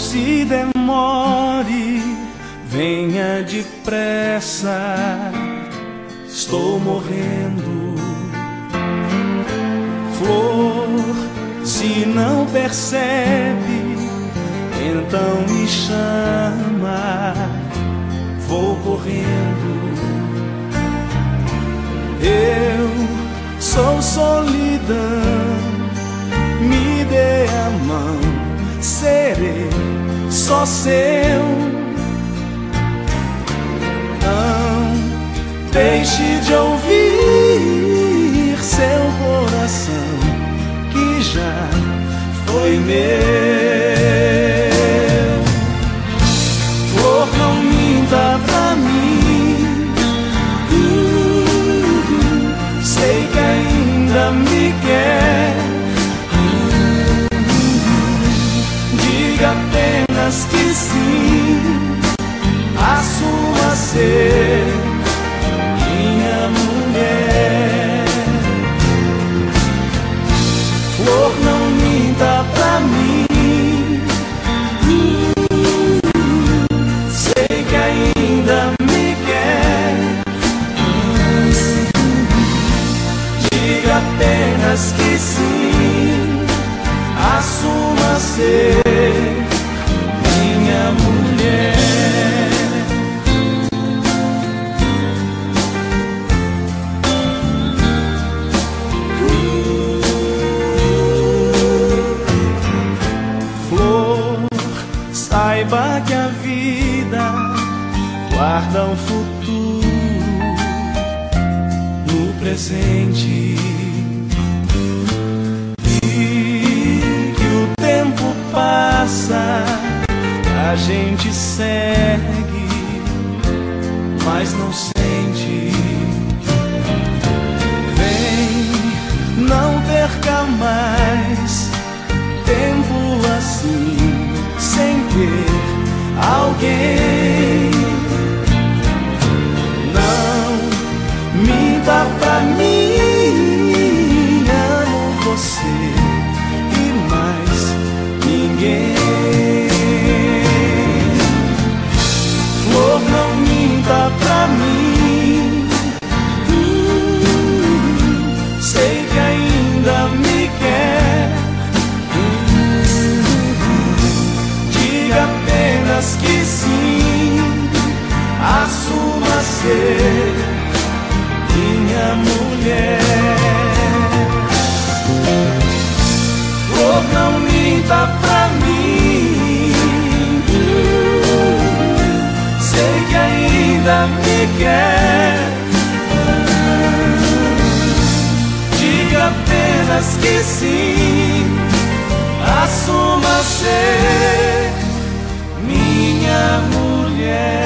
se demore, venha depressa. Estou morrendo. Flor, se não percebe, então me chama. Vou correndo. Eu sou solidão. Só seu. Não deixe de ouvir seu coração que já foi meu. Flor, não minta pra mim. Sei que ainda me quer. Diga apenas que sim, assuma ser guarda um futuro no presente. E que o tempo passa, a gente segue, mas não sente. Vem, não perca mais tempo assim, sem ter alguém. Você e mais ninguém. Flor, não minta pra mim. Sei que ainda me quer. Diga apenas que sim, assuma ser minha mulher.